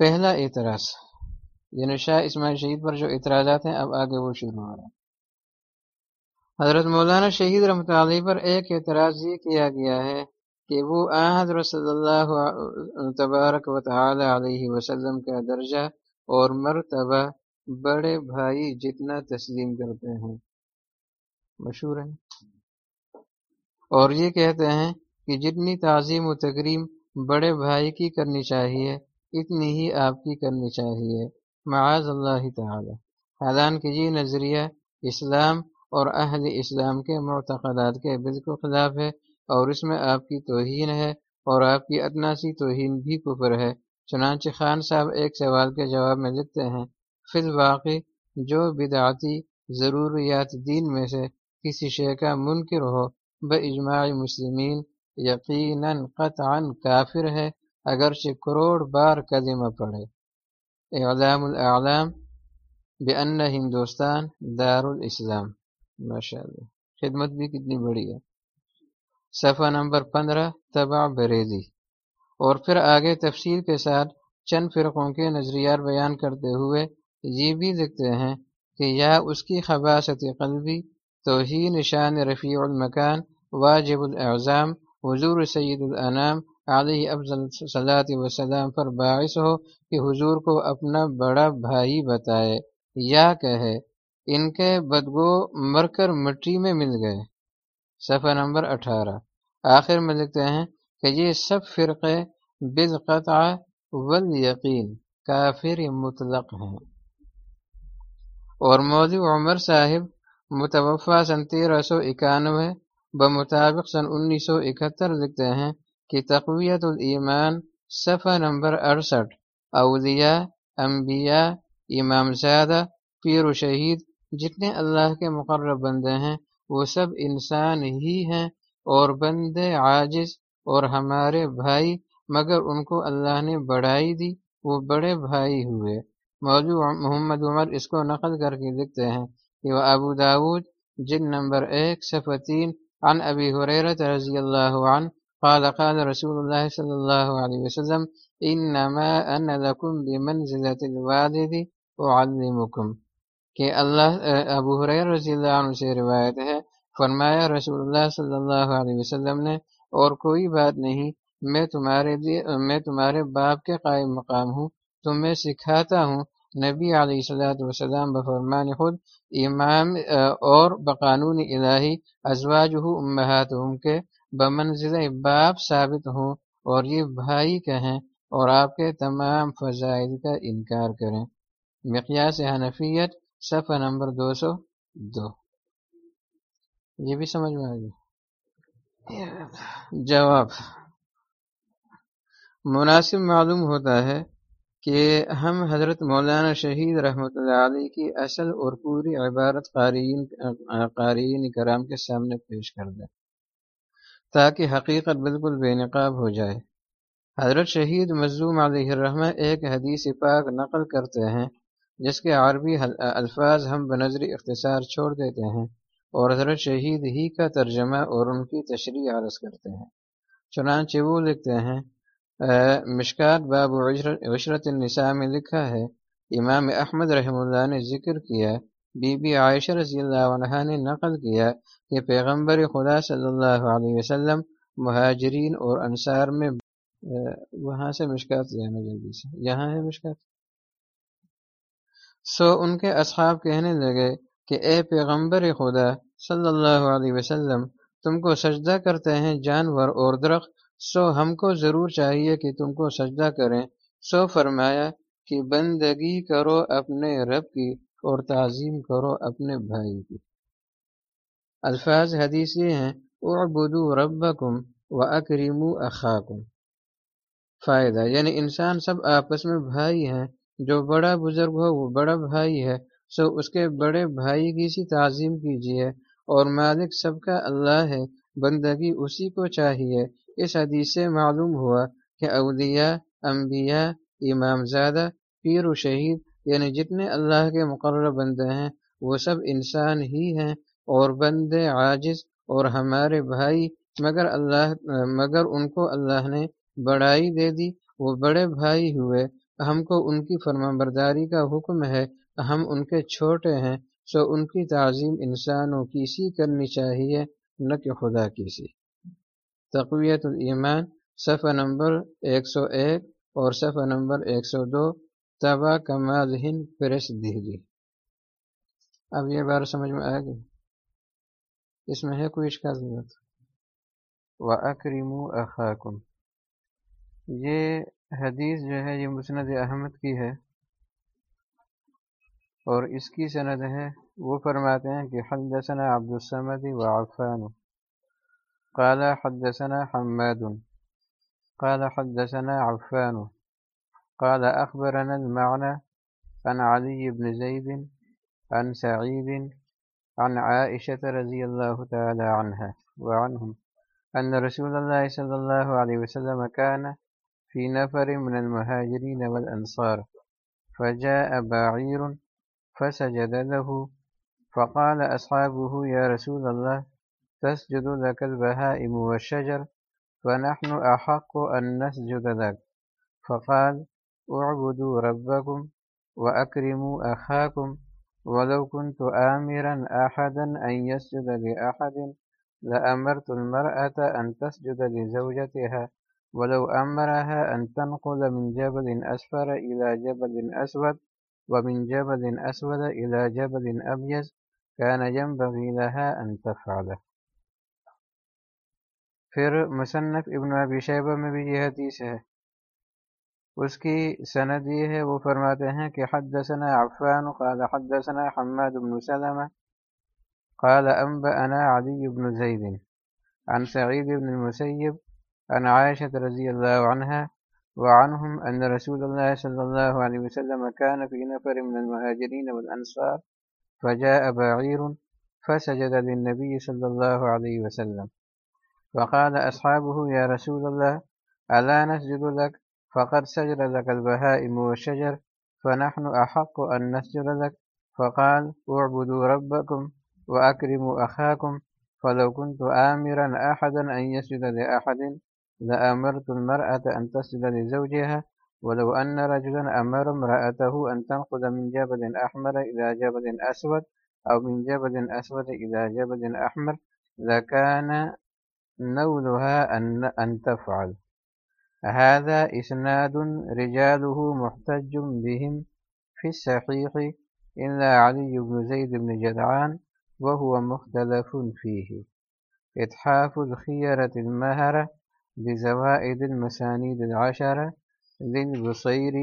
پہلا اعتراض یعنی شاہ اسماعیل شہید پر جو اعتراضات ہیں، اب آگے وہ شروع ہو رہا ہے حضرت مولانا شہید رحمۃ علیہ پر ایک اعتراض یہ کیا گیا ہے کہ وہ آ حضرت صلی اللہ تبارک و تعالی علیہ وسلم کا درجہ اور مرتبہ بڑے بھائی جتنا تسلیم کرتے ہیں۔ مشہور ہے اور یہ کہتے ہیں کہ جتنی تعظیم و تقریم بڑے بھائی کی کرنی چاہیے اتنی ہی آپ کی کرنی چاہیے۔ معاذ اللہ تعالی۔ حالانکہ یہ نظریہ اسلام اور اہل اسلام کے معتقدات کے بالکل خلاف ہے اور اس میں آپ کی توہین ہے اور آپ کی اتناسی توہین بھی کفر ہے۔ چنانچہ خان صاحب ایک سوال کے جواب میں لکھتے ہیں، فی الواقع جو بدعتی ضروریات دین میں سے کسی شے کا منکر ہو اجماع مسلمین یقیناً قطعا کافر ہے۔ اگرچہ کروڑ بار قدمہ پڑے اعلام الاعلام بأن ہندوستان دار الاسلام ماشاء اللہ خدمت بھی کتنی بڑی ہے۔ صفحہ نمبر پندرہ تبع بریزی۔ اور پھر آگے تفصیل کے ساتھ چند فرقوں کے نظریات بیان کرتے ہوئے یہ بھی لکھتے ہیں کہ یا اس کی خباصت قلبی، توہین نشان رفیع المکان، واجب الاعظام، حضور سید الانام علیہ افضل صلاحت وسلام پر باعث ہو کہ حضور کو اپنا بڑا بھائی بتائے۔ یا کہے، ان کے بدگو مر کر مٹی میں مل گئے۔ صفحہ نمبر اٹھارہ۔ آخر میں لکھتے ہیں کہ یہ سب فرقے بالقطع والیقین کافر مطلق ہیں۔ اور مودی عمر صاحب متوفہ سن تیرہ سو اکانوے بمطابق سن انیس سو اکہتر لکھتے ہیں کہ تقویت الایمان صفحہ نمبر اڑسٹھ، اولیاء، انبیاء، امام زادہ پیر و شہید، جتنے اللہ کے مقرر بندے ہیں، وہ سب انسان ہی ہیں اور بندے عاجز اور ہمارے بھائی، مگر ان کو اللہ نے بڑھائی دی، وہ بڑے بھائی ہوئے۔ موضوع محمد عمر اس کو نقل کر کے لکھتے ہیں کہ وہ ابو داود جن نمبر ایک صفتین عن ابی حریرت رضی اللہ عنہ قال قال رسول اللہ صلی اللہ علیہ وسلم انما انا لکم بمنزلت الوالد اعلمکم کہ اللہ، ابو حریر رضی اللہ عنہ سے روایت ہے، فرمایا، رسول اللہ صلی اللہ علیہ وسلم نے، اور کوئی بات نہیں، میں تمہارے میں تمہارے باپ کے قائم مقام ہوں، تمہیں سکھاتا ہوں۔ نبی علیہ صلاحت وسلم بفرمان خود، امام، اور بقانون الہی ازواج امہات ہوں کے بمنزل باپ ثابت ہوں اور یہ بھائی کہیں اور آپ کے تمام فضائل کا انکار کریں۔ مقیاس حنفیت، صفحہ نمبر دو سو دو۔ یہ بھی سمجھ میں آ گئی جواب۔ مناسب معلوم ہوتا ہے کہ ہم حضرت مولانا شہید رحمۃ اللہ علیہ کی اصل اور پوری عبارت قارئین قارئین کرام کے سامنے پیش کر دیں تاکہ حقیقت بالکل بے نقاب ہو جائے۔ حضرت شہید مظلوم علیہ الرحمہ ایک حدیث پاک نقل کرتے ہیں، جس کے عربی الفاظ ہم بنظر اختصار چھوڑ دیتے ہیں اور حضرت شہید ہی کا ترجمہ اور ان کی تشریح عرض کرتے ہیں۔ چنانچہ وہ لکھتے ہیں مشکات باب عشرت النساء میں لکھا ہے، امام احمد رحم اللہ نے ذکر کیا بی بی عائشہ رضی اللہ عنہ نے نقل کیا کہ پیغمبر خدا صلی اللہ علیہ وسلم مہاجرین اور انصار میں وہاں سے مشکات لینا جلدی سے، یہاں ہے مشکات۔ سو ان کے اصحاب کہنے لگے کہ اے پیغمبر خدا صلی اللہ علیہ وسلم، تم کو سجدہ کرتے ہیں جانور اور درخت، سو ہم کو ضرور چاہیے کہ تم کو سجدہ کریں۔ سو فرمایا کہ بندگی کرو اپنے رب کی اور تعظیم کرو اپنے بھائی کی۔ الفاظ حدیث یہ ہیں اعبدو ربکم و اکریم اخاکم۔ فائدہ یعنی انسان سب آپس میں بھائی ہیں، جو بڑا بزرگ ہو وہ بڑا بھائی ہے، سو اس کے بڑے بھائی کی سی تعظیم کیجیے، اور مالک سب کا اللہ ہے، بندگی اسی کو چاہیے۔ اس حدیث سے معلوم ہوا کہ اولیاء، انبیاء، امام زادہ، پیر و شہید یعنی جتنے اللہ کے مقرر بندے ہیں، وہ سب انسان ہی ہیں اور بندے عاجز اور ہمارے بھائی، مگر اللہ، مگر ان کو اللہ نے بڑائی دے دی۔ وہ بڑے بھائی ہوئے۔ ہم کو ان کی فرما برداری کا حکم ہے۔ ہم ان کے چھوٹے ہیں۔ سو ان کی تعظیم انسانوں کی سی کرنی چاہیے، نہ کہ خدا کی سی تقویت الایمان، صفحہ نمبر 101 اور صفحہ نمبر 102 تبا کما ذہن پرس دہلی۔ اب یہ بار سمجھ میں آئے گی۔ اس میں ہے کوئی اشکا ضرورت؟ و اکریم اخاکم یہ حدیث جو ہے، یہ مسند احمد کی ہے۔ اور اس کی سند ہے، وہ فرماتے ہیں کہ حدثنا عبد الصمد وعفان۔ قال حدثنا حماد۔ قال حدثنا عفان۔ قال أخبرنا المعنى عن علي بن زيد، عن سعيد، عن عائشة رضي الله تعالى عنها وعنهم أن رسول الله صلى الله عليه وسلم كان في نفر من المهاجرين والأنصار، فجاء بعير فسجد له، فقال أصحابه يا رسول الله، تسجد لك البهائم والشجر، فنحن أحق أن نسجد لك. فقال اعبدوا ربكم وأكرموا أخاكم ولو كنت آمرا أحدا أن يسجد لأحد، لأمرت المرأة أن تسجد لزوجتها، ولو أمرها أن تنقل من جبل أسفر إلى جبل أسود، ومن جبل أسود إلى جبل أبيض، كان ينبغي لها أن تفعله. پھر مصنف ابن ابی شیبہ میں بھی یہ حدیث ہے۔ اس کی سند یہ ہے، وہ فرماتے ہیں کہ حدثنا عفان، قال حدثنا حماد بن سلمہ، قال أنبأنا علي بن زيد عن سعيد بن المسيب عن عائشة رضي الله عنها وعنهم أن رسول الله صلى الله عليه وسلم كان في نفر من المهاجرين والأنصار فجاء بعير فسجد للنبي صلى الله عليه وسلم. فقال أصحابه يا رسول الله ألا نسجد لك فقد سجد لك البهائم والشجر فنحن أحق أن نسجد لك فقال اعبدوا ربكم وأكرموا أخاكم فلو كنت آمرا أحدا أن يسجد لأحد لأمرت المرأة أن تسجد لزوجها ولو أن رجلا أمر امرأته أن تنقذ من جبل أحمر إلى جبل أسود أو من جبل أسود إلى جبل أحمر لكان نولها أن, أن تفعل هذا إسناد رجاله محتج بهم في الصحيح، إلا علي بن زيد بن جدعان، وهو مختلف فيه. إتحاف الخيرة المهرة بزوائد المسانيد العشرة للبصير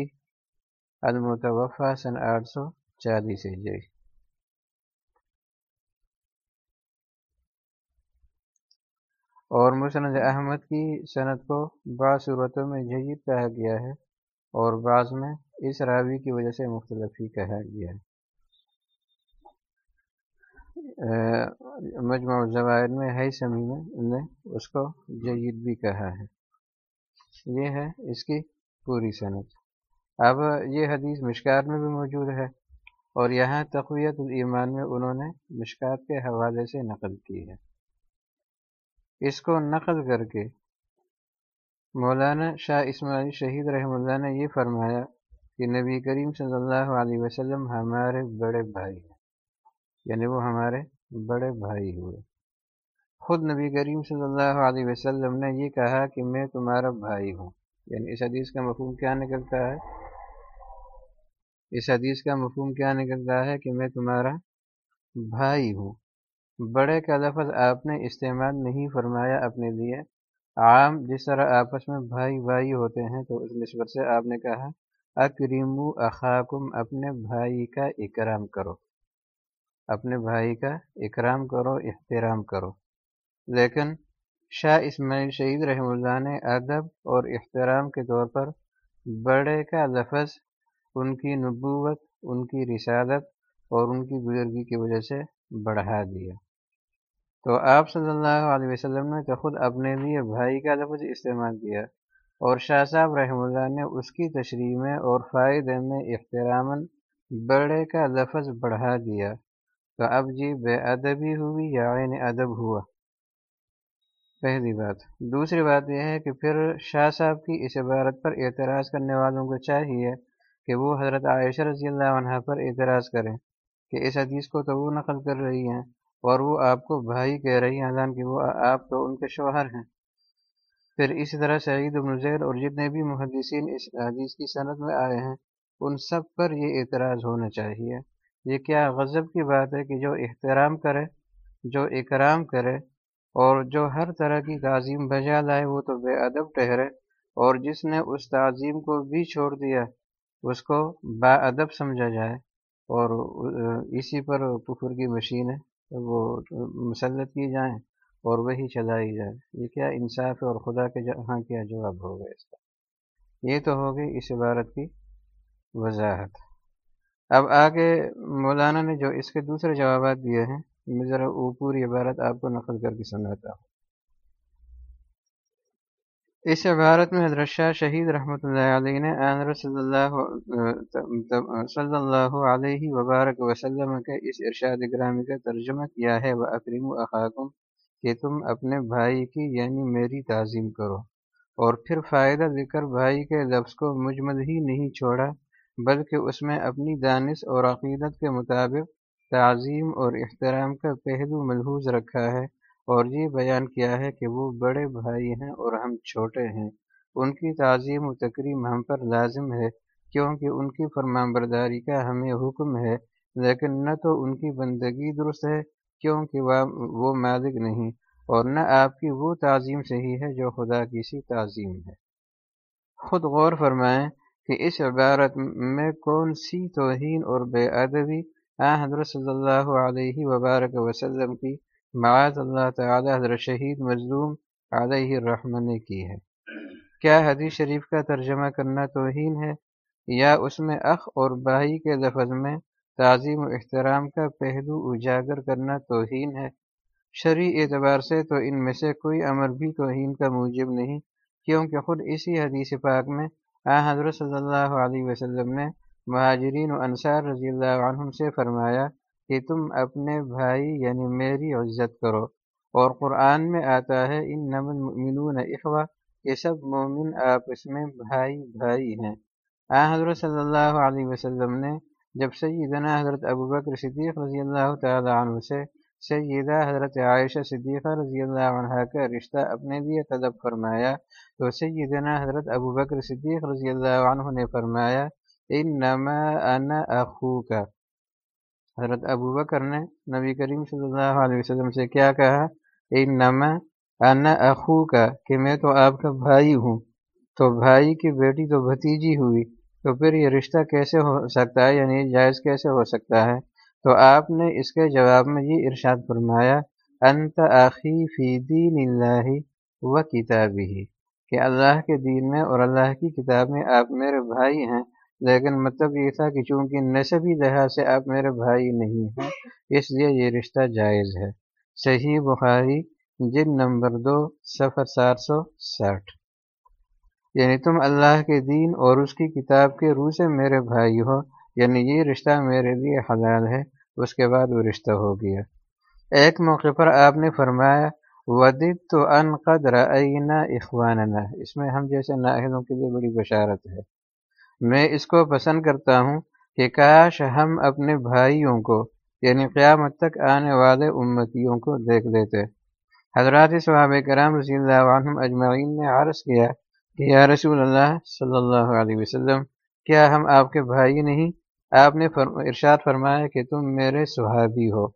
المتوفى سن آٹھ سو چالیس ہجری اور مسند احمد کی صنعت کو بعض صورتوں میں جید کہا گیا ہے اور بعض میں اس راوی کی وجہ سے مختلف ہی کہا گیا ہے۔ مجموع الزوائد میں ہے سمی میں نے اس کو جید بھی کہا ہے۔ یہ ہے اس کی پوری صنعت اب یہ حدیث مشکات میں بھی موجود ہے اور یہاں تقویت الایمان میں انہوں نے مشکات کے حوالے سے نقل کی ہے۔ اس کو نقل کر کے۔ مولانا شاہ اسماعیل شہید رحم اللہ نے یہ فرمایا کہ نبی کریم صلی اللہ علیہ وسلم ہمارے بڑے بھائی ہیں۔ یعنی وہ ہمارے بڑے بھائی ہوئے۔ خود نبی کریم صلی اللہ علیہ وسلم نے یہ کہا کہ میں تمہارا بھائی ہوں۔ یعنی اس حدیث کا مفہوم کیا نکلتا ہے؟ اس حدیث کا مفہوم کیا نکلتا ہے کہ میں تمہارا بھائی ہوں۔ بڑے کا لفظ آپ نے استعمال نہیں فرمایا اپنے لیے۔ عام جس طرح آپس میں بھائی بھائی ہوتے ہیں تو اس نسبت سے آپ نے کہا اکریم اخاکم، اپنے بھائی کا اکرام کرو۔ اپنے بھائی کا اکرام کرو، احترام کرو۔ لیکن شاہ اسماعیل شہید رحم اللہ نے ادب اور احترام کے طور پر بڑے کا لفظ ان کی نبوت، ان کی رسالت اور ان کی بزرگی کی وجہ سے بڑھا دیا۔ تو آپ صلی اللہ علیہ وسلم نے تو خود اپنے لیے بھائی کا لفظ استعمال کیا اور شاہ صاحب رحم اللہ نے اس کی تشریح میں اور فائدے میں احترام بڑے کا لفظ بڑھا دیا۔ تو اب جی بے ادبی ہوئی یا عین ادب ہوا؟ پہلی بات۔ دوسری بات یہ ہے کہ پھر شاہ صاحب کی اس عبارت پر اعتراض کرنے والوں کو چاہیے کہ وہ حضرت عائشہ رضی اللہ عنہ پر اعتراض کریں کہ اس حدیث کو تو وہ نقل کر رہی ہیں۔ اور وہ آپ کو بھائی کہہ رہی ہیں حالانکہ وہ آپ تو ان کے شوہر ہیں۔ پھر اسی طرح سعید زید اور جتنے بھی محدثین اس حدیث کی صنعت میں آئے ہیں، ان سب پر یہ اعتراض ہونا چاہیے۔ یہ کیا غضب کی بات ہے کہ جو احترام کرے، جو اکرام کرے اور جو ہر طرح کی تعظیم بجا لائے، وہ تو بے ادب ٹھہرے۔ اور جس نے اس تعظیم کو بھی چھوڑ دیا، اس کو با ادب سمجھا جائے۔ اور اسی پر کفر کی مشینیں وہ مسلط کی جائیں اور وہی چلائی جائے۔ یہ کیا انصاف اور خدا کے ہاں کیا جواب ہوگا اس کا؟ یہ تو ہوگی اس عبارت کی وضاحت۔ اب آگے مولانا نے جو اس کے دوسرے جوابات دیے ہیں، میں ذرا وہ پوری عبارت آپ کو نقل کر کے سمجھاتا ہوں۔ اس عبارت میں حضرت شاہ شہید رحمۃ اللہ علیہ نے آنر صلی اللہ صلی اللہ علیہ وبارک وسلم کے اس ارشاد گرامی کا ترجمہ کیا ہے وہ اکریم اخاکم کہ تم اپنے بھائی کی یعنی میری تعظیم کرو۔ اور پھر فائدہ ذکر بھائی کے لفظ کو مجمل ہی نہیں چھوڑا، بلکہ اس میں اپنی دانش اور عقیدت کے مطابق تعظیم اور احترام کا پہلو ملحوظ رکھا ہے۔ اور یہ بیان کیا ہے کہ وہ بڑے بھائی ہیں اور ہم چھوٹے ہیں۔ ان کی تعظیم و تقریم ہم پر لازم ہے کیونکہ ان کی فرمان برداری کا ہمیں حکم ہے، لیکن نہ تو ان کی بندگی درست ہے کیونکہ وہ مالک نہیں، اور نہ آپ کی وہ تعظیم صحیح ہے جو خدا کی سی تعظیم ہے۔ خود غور فرمائیں کہ اس عبارت میں کون سی توہین اور بے ادبی حضرت صلی اللہ علیہ وبارک وسلم کی معاذ اللہ تعالی حضرت شہید مظلوم علیہ الرحمن نے کی ہے۔ کیا حدیث شریف کا ترجمہ کرنا توہین ہے؟ یا اس میں اخ اور بھائی کے لفظ میں تعظیم و احترام کا پہلو اجاگر کرنا توہین ہے؟ شرعی اعتبار سے تو ان میں سے کوئی امر بھی توہین کا موجب نہیں، کیونکہ خود اسی حدیث پاک میں آ حضرت صلی اللہ علیہ وسلم نے مہاجرین و انصار رضی اللہ عنہم سے فرمایا کہ تم اپنے بھائی یعنی میری عزت کرو۔ اور قرآن میں آتا ہے ان نمن ملون اخوا یہ سب مومن آپس میں بھائی بھائی ہیں۔ آ، حضرت صلی اللہ علیہ وسلم نے جب سیدنا حضرت ابو بکر صدیق رضی اللہ تعالی عنہ سے سیدہ حضرت عائشہ صدیقہ رضی اللہ عنہ کا رشتہ اپنے لیے طلب فرمایا، تو سیدنا حضرت ابو بکر صدیق رضی اللہ عنہ نے فرمایا ان نما انا اخو کا حضرت ابو بکر نے نبی کریم صلی اللہ علیہ وسلم سے کیا کہا؟ نما انا اخو کا کہ میں تو آپ کا بھائی ہوں۔ تو بھائی کی بیٹی تو بھتیجی ہوئی۔ تو پھر یہ رشتہ کیسے ہو سکتا ہے؟ یعنی جائز کیسے ہو سکتا ہے؟ تو آپ نے اس کے جواب میں یہ ارشاد فرمایا، انت آخی فی دین اللہ و کتابی کہ اللہ کے دین میں اور اللہ کی کتاب میں آپ میرے بھائی ہیں۔ لیکن مطلب یہ تھا کہ چونکہ نصبی لحاظ سے آپ میرے بھائی نہیں ہیں، اس لیے یہ رشتہ جائز ہے۔ صحیح بخاری جن نمبر دو سفر سات سو ساٹھ۔ یعنی تم اللہ کے دین اور اس کی کتاب کے روح سے میرے بھائی ہو یعنی یہ رشتہ میرے لیے حلال ہے، اس کے بعد وہ رشتہ ہو گیا۔ ایک موقع پر آپ نے فرمایا ودد تو ان قدر اخواننا اس میں ہم جیسے ناہدوں کے لیے بڑی بشارت ہے۔ میں اس کو پسند کرتا ہوں کہ کاش ہم اپنے بھائیوں کو یعنی قیامت تک آنے والے امتیوں کو دیکھ لیتے۔ حضرات صحاب کرام رضی اللہ عنہم اجمعین نے عرض کیا کہ یا رسول اللہ صلی اللہ علیہ وسلم، کیا ہم آپ کے بھائی نہیں؟ آپ نے ارشاد فرمایا کہ تم میرے صحابی ہو۔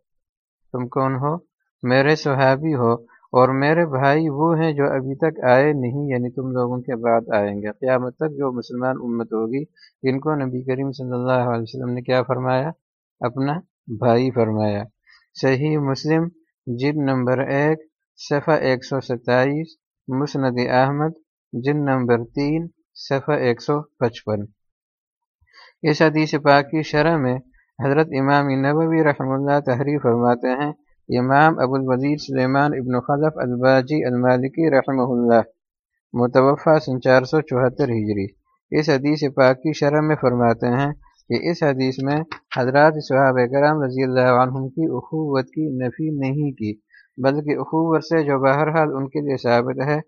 تم کون ہو؟ میرے صحابی ہو۔ اور میرے بھائی وہ ہیں جو ابھی تک آئے نہیں یعنی تم لوگوں کے بعد آئیں گے۔ قیامت تک جو مسلمان امت ہوگی، ان کو نبی کریم صلی اللہ علیہ وسلم نے کیا فرمایا؟ اپنا بھائی فرمایا۔ صحیح مسلم جن نمبر ایک، صفحہ ایک سو ستائیس، مسند احمد جن نمبر تین، صفحہ ایک سو پچپن۔ اس حدیث پاک کی شرح میں حضرت امام نبوی رحم اللہ تحریر فرماتے ہیں امام ابو الوزیر سلیمان ابن خلف الباجی المالکی رحمہ اللہ متوفہ سن چار سو چوہتر ہجری۔ اس حدیث پاک کی شرح میں فرماتے ہیں کہ اس حدیث میں حضرات صحاب کرام رضی اللہ عنہم کی اخوت کی نفی نہیں کی، بلکہ اخوت سے جو بہرحال ان کے لیے ثابت ہے،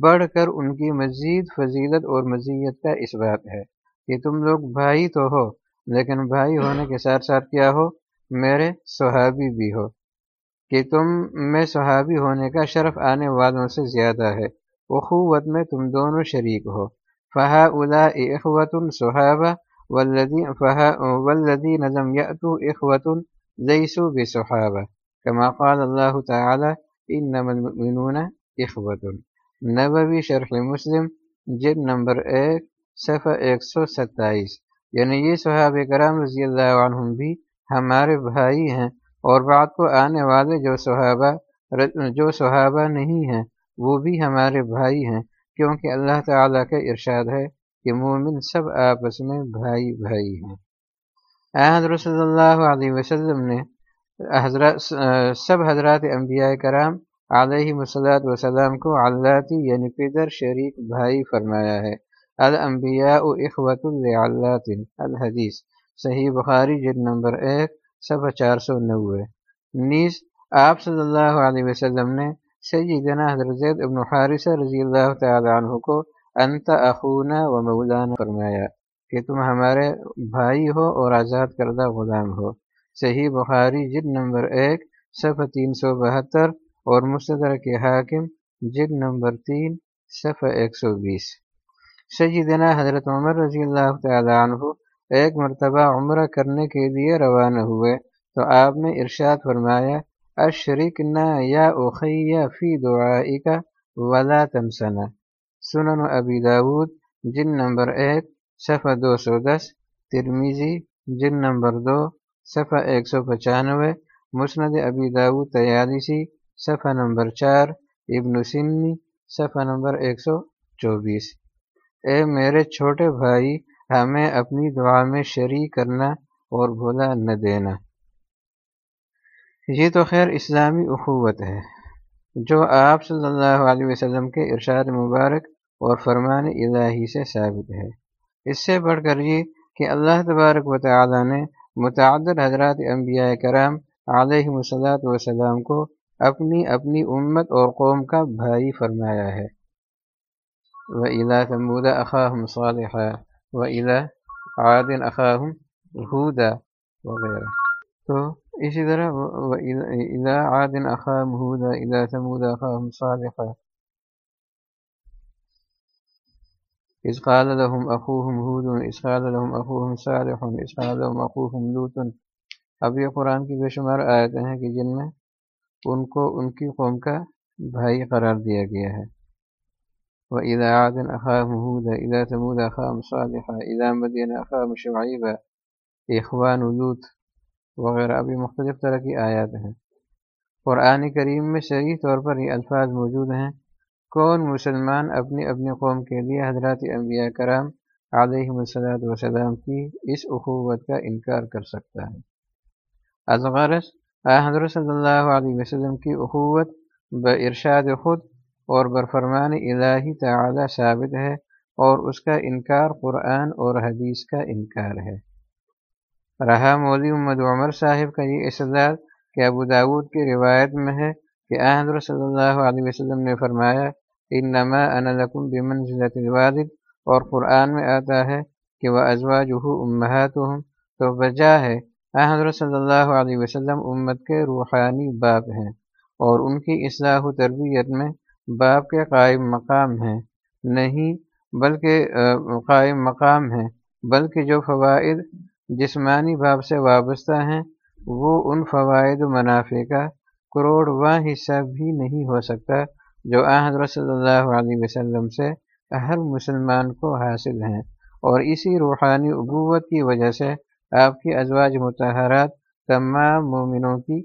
بڑھ کر ان کی مزید فضیلت اور مزیت کا اس بات ہے کہ تم لوگ بھائی تو ہو، لیکن بھائی ہونے کے ساتھ ساتھ کیا ہو؟ میرے صحابی بھی ہو۔ کہ تم میں صحابی ہونے کا شرف آنے والوں سے زیادہ ہے، اخوت میں تم دونوں شریک ہو۔ فہا الا اخوت الصحابہ ولدی فہا ولدی نظم یاتو اخوت السو بصحابہ کما قال اللہ تعالی انما المؤمنون اخوت نبوی شرح مسلم جن نمبر ایک، صفحہ ایک سو ستائیس۔ یعنی یہ صحابہ کرام رضی اللہ عنہم بھی ہمارے بھائی ہیں۔ اور بعد کو آنے والے جو صحابہ جو صحابہ نہیں ہیں، وہ بھی ہمارے بھائی ہیں، کیونکہ اللہ تعالیٰ کا ارشاد ہے کہ مومن سب آپس میں بھائی بھائی ہیں۔ حضرت صلی اللہ علیہ وسلم نے حضرت سب حضرات انبیاء کرام علیہ مسلاط وسلم کو اللہ یعنی پدر شریک بھائی فرمایا ہے۔ الانبیاء اخوت اللہ الحدیث۔ صحیح بخاری جد نمبر ایک صفحہ چار سو نوے۔ نیز آپ صلی اللہ علیہ وسلم نے سیدنا حضرت زید ابن حارثہ رضی اللہ تعالیٰ عنہ کو انت اخونا و مولانا فرمایا کہ تم ہمارے بھائی ہو اور آزاد کردہ غلام ہو۔ صحیح بخاری جد نمبر ایک، صفحہ تین سو بہتر اور مصدر کے حاکم جد نمبر تین، صفحہ ایک سو بیس۔ سیدنا حضرت عمر رضی اللہ تعالیٰ عنہ ایک مرتبہ عمرہ کرنے کے لیے روانہ ہوئے تو آپ نے ارشاد فرمایا اشریک نہ یا اخیہ فی دعائی کا ولا تمسنا سنن ابی داود جن نمبر ایک، صفحہ دو سو دس ترمیزی جن نمبر دو، صفحہ ایک سو پچانوے، مسند ابی داود تیالیسی صفحہ نمبر چار، ابن سنی، صفحہ نمبر ایک سو چوبیس۔ اے میرے چھوٹے بھائی ہمیں اپنی دعا میں شریک کرنا اور بھولا نہ دینا۔ یہ تو خیر اسلامی اخوت ہے، جو آپ صلی اللہ علیہ وسلم کے ارشاد مبارک اور فرمان الہی سے ثابت ہے۔ اس سے بڑھ کر یہ کہ اللہ تبارک و تعالی نے متعدد حضرات انبیاء کرام علیہ مسلاط وسلام کو اپنی اپنی امت اور قوم کا بھائی فرمایا ہے۔ وہ الا تمود اخاہم صالحہ و الا عادن اخاہم ہودا وغیرہ تو اسی طرح الا عادن اخاہم ہودا الا تمود اخاہم صالحہ اس قال لهم اخوهم هود اس قال لهم اخوهم صالح اس قال لهم اخوهم لوط اب یہ قرآن کی بے شمار آیتیں ہیں کہ جن میں ان کو، ان کی قوم کا بھائی قرار دیا گیا ہے۔ وإذا عاد أخاهم هودا إذا ثمود أخاهم صالحا إذا مدين أخاهم شعيبا اخوان لوت وغیرہ ابھی مختلف طرح کی آیات ہیں قرآن کریم میں صحیح طور پر یہ الفاظ موجود ہیں۔ کون مسلمان اپنی اپنی قوم کے لیے حضرات انبیاء کرام علیہ مسلاۃ وسلام کی اس اخوت کا انکار کر سکتا ہے؟ ازغرس حضرت صلی اللہ علیہ وسلم کی اخوت ارشاد خود اور برفرمان الہی تعالی ثابت ہے اور اس کا انکار قرآن اور حدیث کا انکار ہے۔ رہا مودی محمد عمر صاحب کا یہ اصلاح کہ ابو داود کی روایت میں ہے کہ حضرت صلی اللہ علیہ وسلم نے فرمایا ان نما لکم بمنزلت الوالد، اور قرآن میں آتا ہے کہ وہ ازوا جہو تو وجہ ہے حضرت صلی اللہ علیہ وسلم امت کے روحانی باپ ہیں اور ان کی اصلاح و تربیت میں باپ کے قائم مقام ہیں۔ نہیں بلکہ قائم مقام ہیں، بلکہ جو فوائد جسمانی باپ سے وابستہ ہیں، وہ ان فوائد و منافع کا کروڑ واں حصہ بھی نہیں ہو سکتا جو حضرت صلی اللہ علیہ وسلم سے ہر مسلمان کو حاصل ہیں۔ اور اسی روحانی ابوت کی وجہ سے آپ کی ازواج متحرات تمام مومنوں کی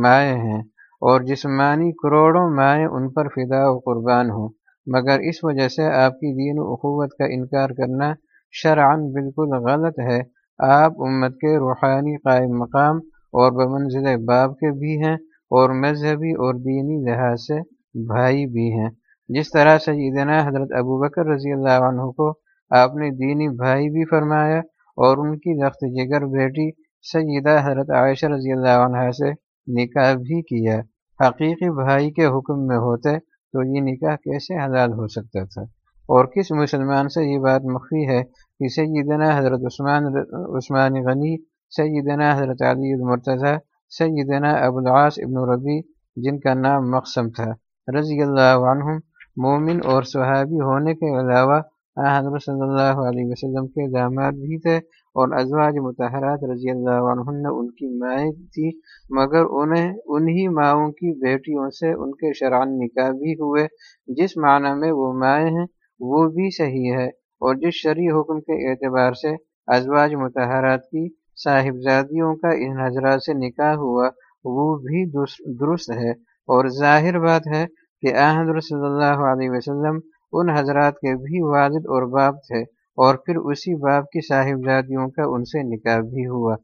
مائیں ہیں۔ اور جسمانی کروڑوں مائیں ان پر فدا و قربان ہوں، مگر اس وجہ سے آپ کی دین و اخوت کا انکار کرنا شرعن بالکل غلط ہے۔ آپ امت کے روحانی قائم مقام اور بمنزل باب کے بھی ہیں اور مذہبی اور دینی لحاظ سے بھائی بھی ہیں۔ جس طرح سیدنا حضرت ابو بکر رضی اللہ عنہ کو آپ نے دینی بھائی بھی فرمایا اور ان کی لخت جگر بیٹی سیدہ حضرت عائشہ رضی اللہ عنہ سے نکاح بھی کیا۔ حقیقی بھائی کے حکم میں ہوتے تو یہ نکاح کیسے حلال ہو سکتا تھا؟ اور کس مسلمان سے یہ بات مخفی ہے کہ سیدنا حضرت عثمان عثمان غنی، سیدنا حضرت علی المرتضی، سیدنا ابوالعاص ابن ربی جن کا نام مقسم تھا، رضی اللہ عنہم، مومن اور صحابی ہونے کے علاوہ حضرت صلی اللہ علیہ وسلم کے داماد بھی تھے۔ اور ازواج متحرات رضی اللہ عنہ ان کی مائیں تھی، مگر انہیں، انہی ماؤں کی بیٹیوں سے ان کے شرعن نکاح بھی ہوئے۔ جس معنی میں وہ مائیں ہیں، وہ بھی صحیح ہے۔ اور جس شرعی حکم کے اعتبار سے ازواج متحرات کی صاحبزادیوں کا ان حضرات سے نکاح ہوا، وہ بھی درست ہے۔ اور ظاہر بات ہے کہ حضرت صلی اللہ علیہ وسلم ان حضرات کے بھی والد اور باپ تھے۔ اور پھر اسی باپ کی صاحبزادیوں کا ان سے نکاح بھی ہوا۔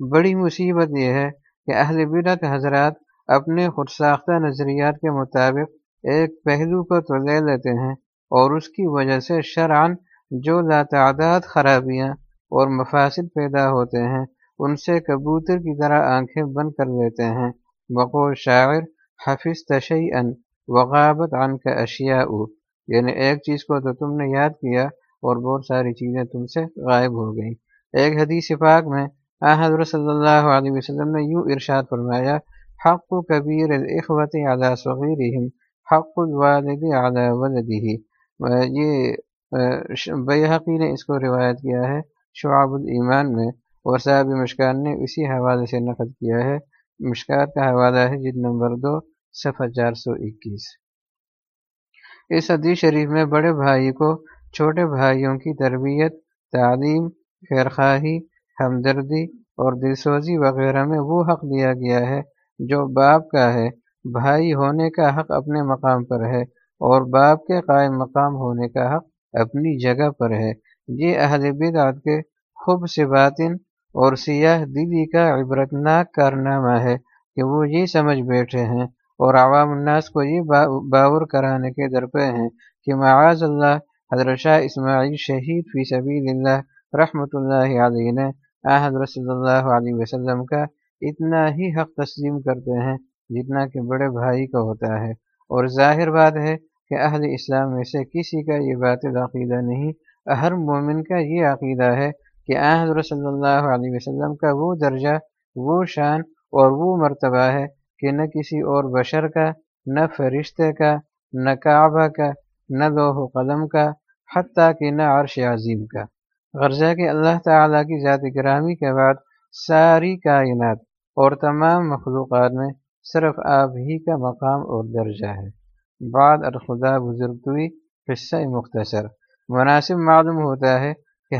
بڑی مصیبت یہ ہے کہ اہل بدت حضرات اپنے خود ساختہ نظریات کے مطابق ایک پہلو کو تو لے لیتے ہیں اور اس کی وجہ سے شرعن جو لاتعداد خرابیاں اور مفاصد پیدا ہوتے ہیں، ان سے کبوتر کی طرح آنکھیں بند کر لیتے ہیں۔ بقول شاعر حفظ تشیع وغابت عن کا اشیاء یعنی ایک چیز کو تو تم نے یاد کیا اور بہت ساری چیزیں تم سے غائب ہو گئیں۔ ایک حدیث پاک میں حضرت صلی اللہ علیہ وسلم نے یوں ارشاد فرمایا، حق و کبیر الاخوت علی صغیرہم، حق الوالد علی ولدہ. یہ بیحقی نے اس کو روایت کیا ہے شعاب الایمان میں، اور صاحب مشکان نے اسی حوالے سے نقل کیا ہے۔ مشکات کا حوالہ ہے جد نمبر دو، صفحہ چار سو اکیس۔ اس حدیث شریف میں بڑے بھائی کو چھوٹے بھائیوں کی تربیت، تعلیم، خیرخواہی، ہمدردی اور دلسوزی وغیرہ میں وہ حق دیا گیا ہے جو باپ کا ہے۔ بھائی ہونے کا حق اپنے مقام پر ہے اور باپ کے قائم مقام ہونے کا حق اپنی جگہ پر ہے۔ یہ اہل بدعت کے خوب سے باطن اور سیاہ دلی کا عبرتناک کارنامہ ہے کہ وہ یہ سمجھ بیٹھے ہیں اور عوام الناس کو یہ باور کرانے کے درپے ہیں کہ معاذ اللہ حضرت شاہ اسماعیل شہید فی سبیل اللہ رحمۃ اللہ علیہ نے حضرت صلی اللہ علیہ وسلم کا اتنا ہی حق تسلیم کرتے ہیں جتنا کہ بڑے بھائی کا ہوتا ہے۔ اور ظاہر بات ہے کہ اہل اسلام میں سے کسی کا یہ بات عقیدہ نہیں، ہر مومن کا یہ عقیدہ ہے کہ حضرت صلی اللہ علیہ وسلم کا وہ درجہ، وہ شان اور وہ مرتبہ ہے کہ نہ کسی اور بشر کا، نہ فرشتے کا، نہ کعبہ کا نہ لوح و قلم کا حتیٰ کہ نہ عرش عظیم کا غرضہ کہ اللہ تعالیٰ کی ذات گرامی کے بعد ساری کائنات اور تمام مخلوقات میں صرف آپ ہی کا مقام اور درجہ ہے۔ بعد الخدا بزرگوئی حصہ مختصر۔ مناسب معلوم ہوتا ہے کہ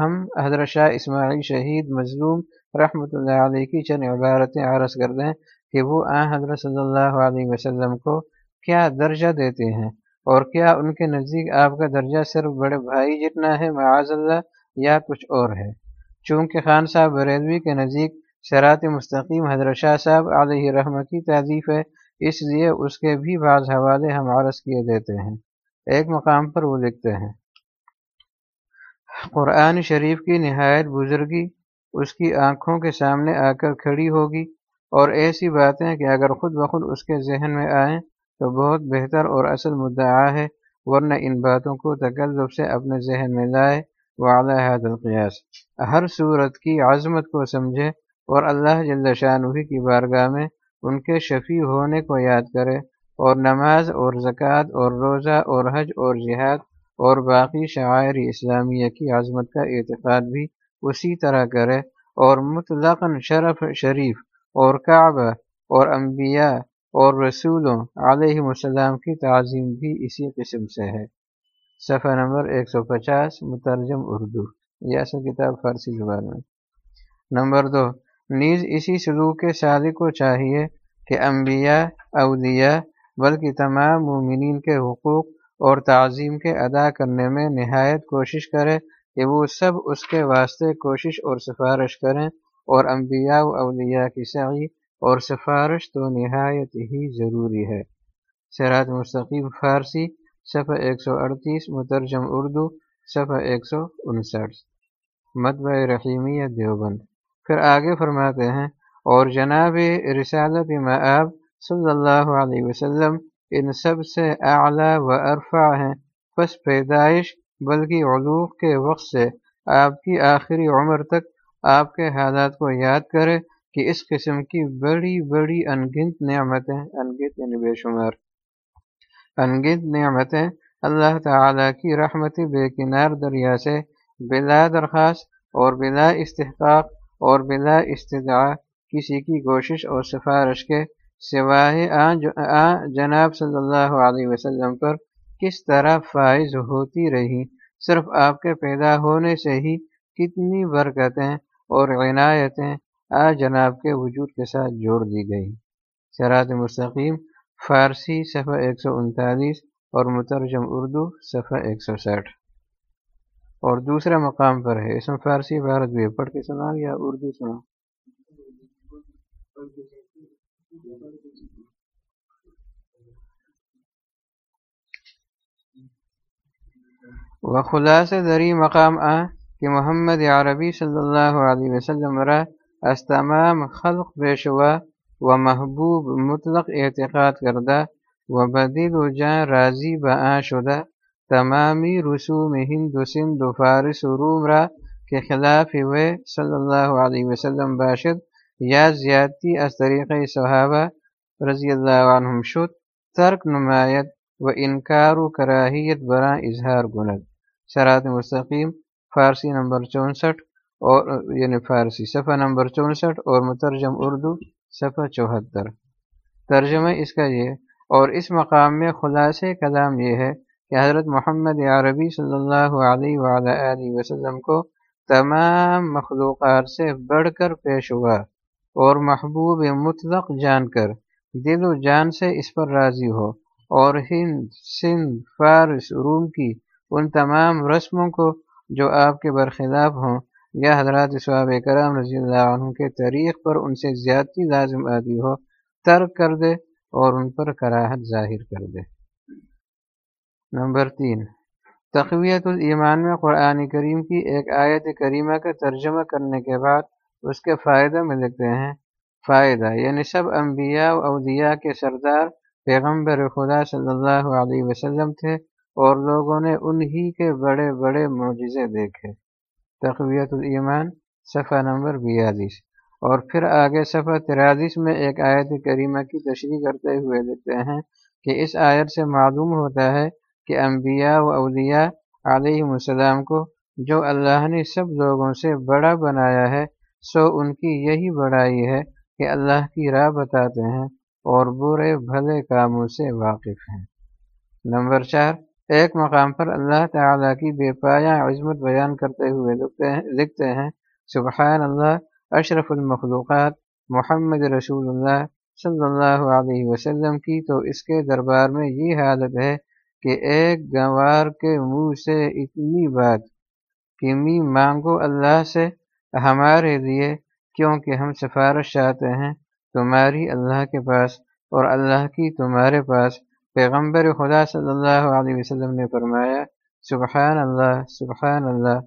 ہم حضرت شاہ اسماعیل شہید مظلوم رحمۃ اللہ علیہ کی چند عبارتیں عرض کر دیں کہ وہ آ حضرت صلی اللہ علیہ وسلم کو کیا درجہ دیتے ہیں۔ اور کیا ان کے نزدیک آپ کا درجہ صرف بڑے بھائی جتنا ہے، معاذ اللہ، یا کچھ اور ہے؟ چونکہ خان صاحب بریلوی کے نزدیک شرات مستقیم حضرت شاہ صاحب علیہ رحمہ کی تعریف ہے، اس لیے اس کے بھی بعض حوالے ہم عرض کیے دیتے ہیں۔ ایک مقام پر وہ لکھتے ہیں۔ قرآن شریف کی نہایت بزرگی اس کی آنکھوں کے سامنے آ کر کھڑی ہوگی، اور ایسی باتیں کہ اگر خود بخود اس کے ذہن میں آئیں تو بہت بہتر اور اصل مدعا ہے، ورنہ ان باتوں کو تکلب سے اپنے ذہن میں لائے۔ حد القیاس ہر صورت کی عظمت کو سمجھے اور اللہ جل شاہ کی بارگاہ میں ان کے شفیع ہونے کو یاد کرے اور نماز اور زکوٰۃ اور روزہ اور حج اور جہاد اور باقی شاعر اسلامیہ کی عظمت کا اعتقاد بھی اسی طرح کرے اور مطلق شرف شریف اور کعبہ اور انبیاء اور رسولوں علیہ السلام کی تعظیم بھی اسی قسم سے ہے۔ صفحہ نمبر ایک سو پچاس، مترجم اردو یہ اصل کتاب فارسی زبان۔ میں نمبر دو، نیز اسی سلوک کے سالک کو چاہیے کہ انبیاء، اولیاء، بلکہ تمام مومنین کے حقوق اور تعظیم کے ادا کرنے میں نہایت کوشش کرے کہ وہ سب اس کے واسطے کوشش اور سفارش کریں اور انبیاء و اولیاء کی سعی اور سفارش تو نہایت ہی ضروری ہے۔ سرات مستقیم فارسی، صفحہ ایک سو اڑتیس، مترجم اردو، صفحہ ایک سو انسٹھ۔ مطبع رحیمیہ، دیوبند۔ پھر آگے فرماتے ہیں، اور جناب رسالت معاب صلی اللہ علیہ وسلم ان سب سے اعلیٰ و عرفہ ہیں۔ پس پیدائش، بلکہ علوق کے وقت سے آپ کی آخری عمر تک آپ کے حالات کو یاد کرے۔ کہ اس قسم کی بڑی بڑی انگنت نعمتیں، انگنت یعنی بے شمار، انگنت نعمتیں اللہ تعالیٰ کی رحمت بے کنار دریا سے بلا درخواست اور بلا استحقاق اور بلا استدعا کسی کی کوشش اور سفارش کے سوائے جناب صلی اللہ علیہ وسلم پر کس طرح فائز ہوتی رہی؟ صرف آپ کے پیدا ہونے سے ہی کتنی برکتیں اور عنایتیں آ جناب کے وجود کے ساتھ جوڑ دی گئی۔ سرات مستقیم، فارسی صفحہ ایک سو انتالیس اور مترجم اردو صفحہ ایک سو ساٹھ اور دوسرے مقام پر ہے۔ اس میں فارسی عبارت بھی پڑھ کے سنا یا اردو سنا و خلاص دری مقام آ کہ محمد عربی صلی اللہ علیہ وسلم را از تمام خلق پیشوا و محبوب مطلق اعتقاد کردہ و بدل و جاں راضی بآ شدہ تمامی رسوم ہند و سندھ و فارس و روم را کے خلاف ہوئے صلی اللہ علیہ وسلم باشد، یا زیادتی از طریق صحابہ رضی اللہ عنہم شد، ترک نمایت و انکار و کراہیت برا اظہار گند شرات مستقیم، فارسی نمبر چونسٹھ اور یعنی فارسی صفحہ نمبر چونسٹھ اور مترجم اردو صفحہ چوہتر۔ ترجمہ اس کا یہ، اور اس مقام میں خلاص کلام یہ ہے کہ حضرت محمد عربی صلی اللہ علیہ وآلہ وسلم کو تمام مخلوقات سے بڑھ کر پیش ہوا اور محبوب مطلق جان کر دل و جان سے اس پر راضی ہو اور ہند، سندھ، فارس، روم کی ان تمام رسموں کو جو آپ کے برخلاف ہوں یا حضرات صحاب کرام رضی اللہ عنہ کے طریق پر ان سے زیادتی لازم آدی ہو، ترک کر دے اور ان پر کراہت ظاہر کر دے۔ نمبر تین، تقویت الایمان میں قرآن کریم کی ایک آیت کریمہ کا ترجمہ کرنے کے بعد اس کے فائدہ میں لکھتے ہیں۔ فائدہ یعنی سب انبیاء و اولیاء کے سردار پیغمبر خدا صلی اللہ علیہ وسلم تھے اور لوگوں نے انہی کے بڑے بڑے معجزے دیکھے۔ تقویت الایمان، صفحہ نمبر بیالیس۔ اور پھر آگے صفحہ ترالیس میں ایک آیت کریمہ کی تشریح کرتے ہوئے لکھتے ہیں کہ اس آیت سے معلوم ہوتا ہے کہ انبیاء و اولیاء علیہ السلام کو جو اللہ نے سب لوگوں سے بڑا بنایا ہے، سو ان کی یہی بڑائی ہے کہ اللہ کی راہ بتاتے ہیں اور برے بھلے کاموں سے واقف ہیں۔ نمبر چار ایک مقام پر اللہ تعالیٰ کی بے پایا عظمت بیان کرتے ہوئے لکھتے ہیں سبحان اللہ، اشرف المخلوقات، محمد رسول اللہ صلی اللہ علیہ وسلم کی۔ تو اس کے دربار میں یہ حالت ہے کہ ایک گنوار کے منہ سے اتنی بات کہ می مانگو اللہ سے ہمارے لیے، کیونکہ ہم سفارش چاہتے ہیں تمہاری اللہ کے پاس اور اللہ کی تمہارے پاس۔ پیغمبر خدا صلی اللہ علیہ وسلم نے فرمایا سبحان اللہ سبحان اللہ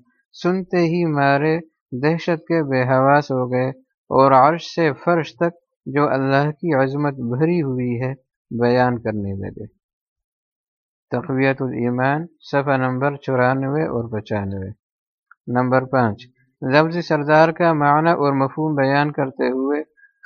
سنتے ہی مارے دہشت کے بے حواس ہو گئے اور عرش سے فرش تک جو اللہ کی عظمت بھری ہوئی ہے بیان کرنے لگے۔ تقویت الایمان، صفحہ نمبر چورانوے اور پچانوے۔ نمبر پانچ، لفظ سردار کا معنی اور مفہوم بیان کرتے ہوئے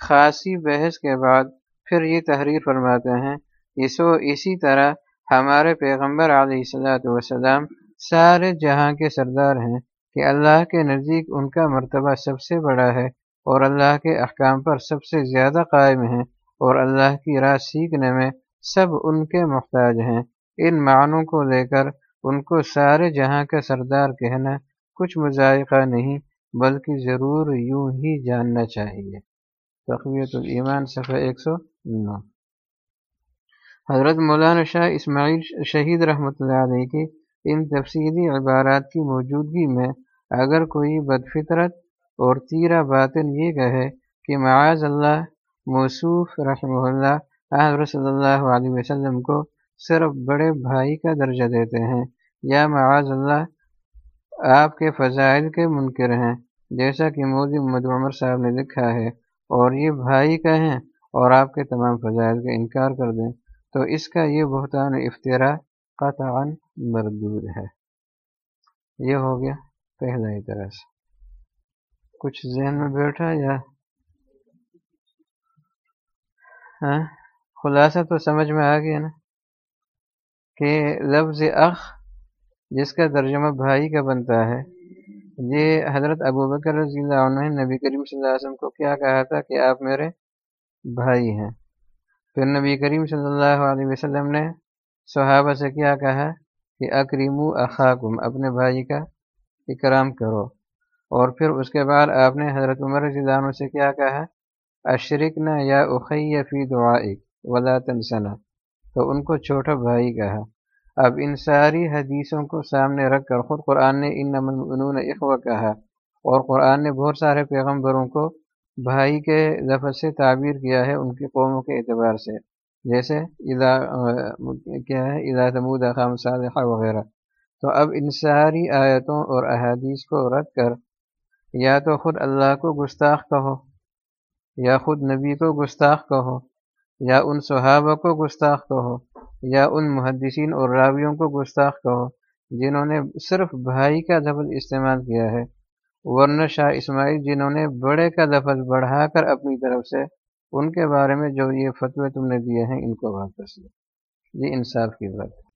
خاصی بحث کے بعد پھر یہ تحریر فرماتے ہیں اسو اسی طرح ہمارے پیغمبر علیہ السلاۃ وسلام سارے جہاں کے سردار ہیں کہ اللہ کے نزدیک ان کا مرتبہ سب سے بڑا ہے اور اللہ کے احکام پر سب سے زیادہ قائم ہیں اور اللہ کی راہ سیکھنے میں سب ان کے محتاج ہیں۔ ان معنوں کو لے کر ان کو سارے جہاں کا سردار کہنا کچھ مذائقہ نہیں، بلکہ ضرور یوں ہی جاننا چاہیے۔ تقویت الایمان، صفحہ ایک سو نو۔ حضرت مولانا شاہ اسماعیل شہید رحمۃ اللہ علیہ کی ان تفصیلی عبارات کی موجودگی میں اگر کوئی بدفطرت اور تیرہ باطن یہ کہے کہ معاذ اللہ، موصوف رحمہ اللہ حضرت صلی اللہ علیہ وسلم کو صرف بڑے بھائی کا درجہ دیتے ہیں، یا معاذ اللہ، آپ کے فضائل کے منکر ہیں، جیسا کہ مودی محمد عمر صاحب نے لکھا ہے، اور یہ بھائی کہیں اور آپ کے تمام فضائل کا انکار کر دیں۔ تو اس کا یہ بہتان افطرا قطعا مردود ہے۔ یہ ہو گیا پہلا ہی طرح سے کچھ ذہن میں بیٹھا یا؟ ہاں خلاصہ تو سمجھ میں آ گیا نا کہ لفظ اخ جس کا ترجمہ بھائی کا بنتا ہے، یہ حضرت ابو بکر رضی اللہ عنہ نے نبی کریم صلی اللہ علیہ وسلم کو کیا کہا تھا کہ آپ میرے بھائی ہیں۔ پھر نبی کریم صلی اللہ علیہ وسلم نے صحابہ سے کیا کہا کہ اکریم اخاکم، اپنے بھائی کا اکرام کرو۔ اور پھر اس کے بعد آپ نے حضرت عمر رضی عنہ سے کیا کہا اشرک نہ یا اخی فی دعائک ولا تنسنا۔ تو ان کو چھوٹا بھائی کہا۔ اب ان ساری حدیثوں کو سامنے رکھ کر خود قرآن نے ان نمن اخوا کہا۔ اور قرآن نے بہت سارے پیغمبروں کو بھائی کے لفظ سے تعبیر کیا ہے ان کی قوموں کے اعتبار سے، جیسے ادا کیا ہے ادا تمود خام صالحہ وغیرہ۔ تو اب ان ساری آیتوں اور احادیث کو رکھ کر، یا تو خود اللہ کو گستاخ کہو، یا خود نبی کو گستاخ کہو، یا ان صحابہ کو گستاخ کہو، یا ان محدثین اور راویوں کو گستاخ کہو، جنہوں نے صرف بھائی کا لفظ استعمال کیا ہے۔ ورنہ شاہ اسماعیل جنہوں نے بڑے کا لفظ بڑھا کر اپنی طرف سے ان کے بارے میں جو یہ فتوے تم نے دیے ہیں ان کو واپس لے یہ انصاف کی بات ہے۔